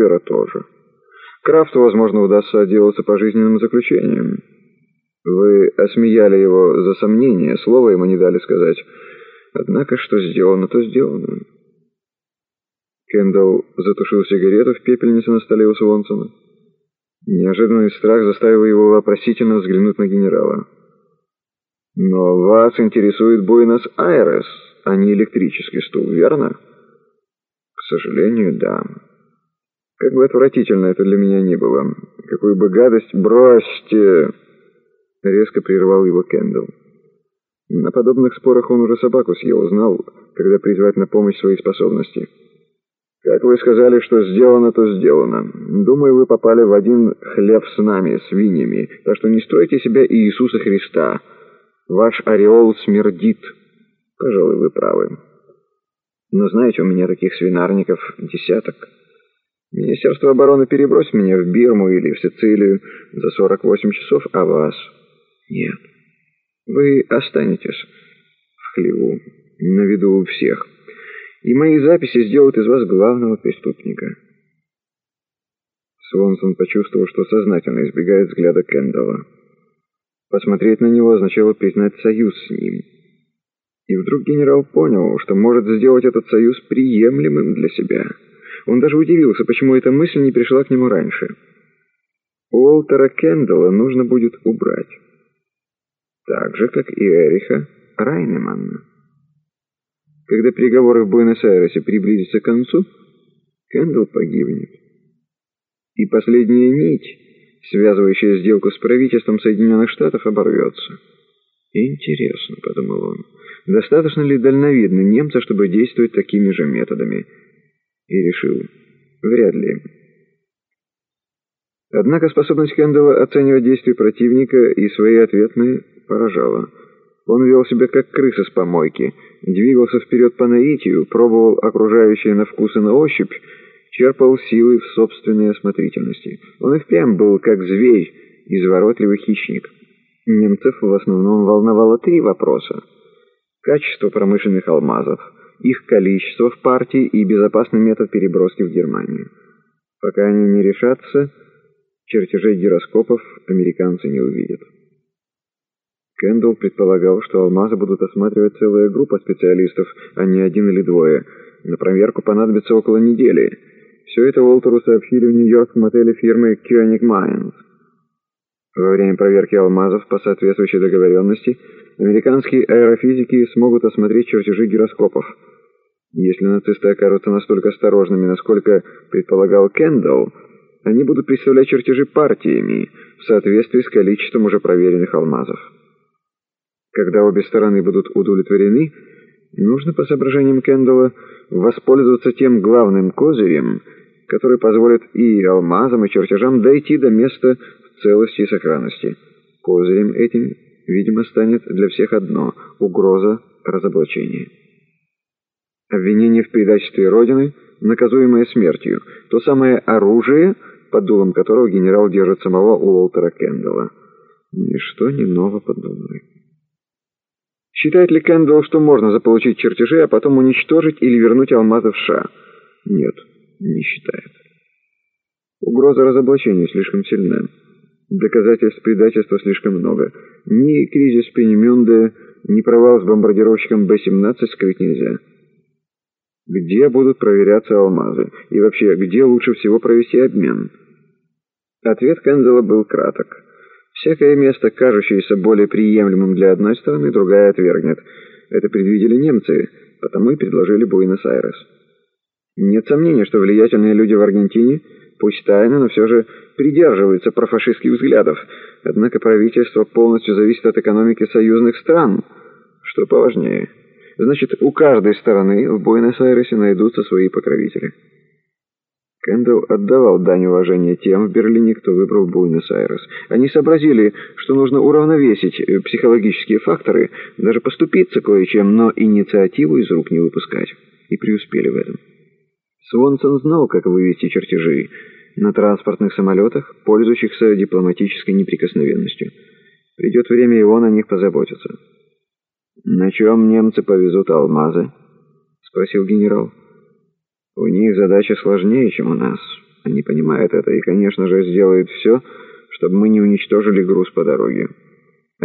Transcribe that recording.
Оливера тоже. Крафту, возможно, удастся отделаться пожизненным заключением. Вы осмеяли его за сомнение, слова ему не дали сказать. Однако, что сделано, то сделано. Кендалл затушил сигарету в пепельнице на столе у Свонсона. Неожиданный страх заставил его вопросительно взглянуть на генерала. «Но вас интересует Буэнос-Айрес, а не электрический стул, верно?» «К сожалению, да. Как бы отвратительно это для меня ни было. Какую бы гадость бросьте!» Резко прервал его Кендалл. На подобных спорах он уже собаку съел, знал, когда призвать на помощь свои способности. Как вы сказали, что сделано, то сделано. Думаю, вы попали в один хлеб с нами, свиньями, так что не стройте себя Иисуса Христа. Ваш ореол смердит. Пожалуй, вы правы. Но знаете, у меня таких свинарников десяток. Министерство обороны перебросит меня в Бирму или в Сицилию за 48 часов, а вас нет. Вы останетесь в хлеву, на виду у всех и мои записи сделают из вас главного преступника». Свонсон почувствовал, что сознательно избегает взгляда Кендалла. Посмотреть на него означало признать союз с ним. И вдруг генерал понял, что может сделать этот союз приемлемым для себя. Он даже удивился, почему эта мысль не пришла к нему раньше. Уолтера Кендалла нужно будет убрать. Так же, как и Эриха Райнеманна. Когда переговоры в Буэнос-Айресе приблизятся к концу, Кэндалл погибнет. И последняя нить, связывающая сделку с правительством Соединенных Штатов, оборвется. «Интересно», — подумал он, — «достаточно ли дальновидны немцы, чтобы действовать такими же методами?» И решил, вряд ли. Однако способность Кэндалла оценивать действия противника и свои ответные поражала. Он вел себя как крыса с помойки, двигался вперед по наитию, пробовал окружающие на вкус и на ощупь, черпал силы в собственной осмотрительности. Он и впрямь был как зверь, изворотливый хищник. Немцев в основном волновало три вопроса. Качество промышленных алмазов, их количество в партии и безопасный метод переброски в Германию. Пока они не решатся, чертежей гироскопов американцы не увидят. Кэндалл предполагал, что алмазы будут осматривать целая группа специалистов, а не один или двое. На проверку понадобится около недели. Все это Уолтеру сообщили в Нью-Йоркском отеле фирмы Koenig Mines. Во время проверки алмазов по соответствующей договоренности американские аэрофизики смогут осмотреть чертежи гироскопов. Если нацисты окажутся настолько осторожными, насколько предполагал Кэндалл, они будут представлять чертежи партиями в соответствии с количеством уже проверенных алмазов. Когда обе стороны будут удовлетворены, нужно, по соображениям Кендалла, воспользоваться тем главным козырем, который позволит и алмазам, и чертежам дойти до места в целости и сохранности. Козырем этим, видимо, станет для всех одно — угроза разоблачения. Обвинение в предательстве Родины, наказуемое смертью, то самое оружие, под дулом которого генерал держит самого Уолтера Кендалла. Ничто не ново под. Считает ли Кэндалл, что можно заполучить чертежи, а потом уничтожить или вернуть алмазы в США? Нет, не считает. Угроза разоблачения слишком сильна. Доказательств предательства слишком много. Ни кризис Пенемюнде, ни провал с бомбардировщиком Б-17 скрыть нельзя. Где будут проверяться алмазы? И вообще, где лучше всего провести обмен? Ответ Кэндалла был краток. Всякое место, кажущееся более приемлемым для одной стороны, другая отвергнет. Это предвидели немцы, потому и предложили Буэнос-Айрес. Нет сомнения, что влиятельные люди в Аргентине, пусть тайно, но все же придерживаются профашистских взглядов. Однако правительство полностью зависит от экономики союзных стран. Что поважнее. Значит, у каждой стороны в Буэнос-Айресе найдутся свои покровители. Кэндалл отдавал дань уважения тем в Берлине, кто выбрал Буэнос-Айрес. Они сообразили, что нужно уравновесить э, психологические факторы, даже поступиться кое-чем, но инициативу из рук не выпускать. И преуспели в этом. Свонсон знал, как вывести чертежи на транспортных самолетах, пользующихся дипломатической неприкосновенностью. Придет время, и он о них позаботится. «На чем немцы повезут алмазы?» — спросил генерал. У них задача сложнее, чем у нас. Они понимают это и, конечно же, сделают все, чтобы мы не уничтожили груз по дороге.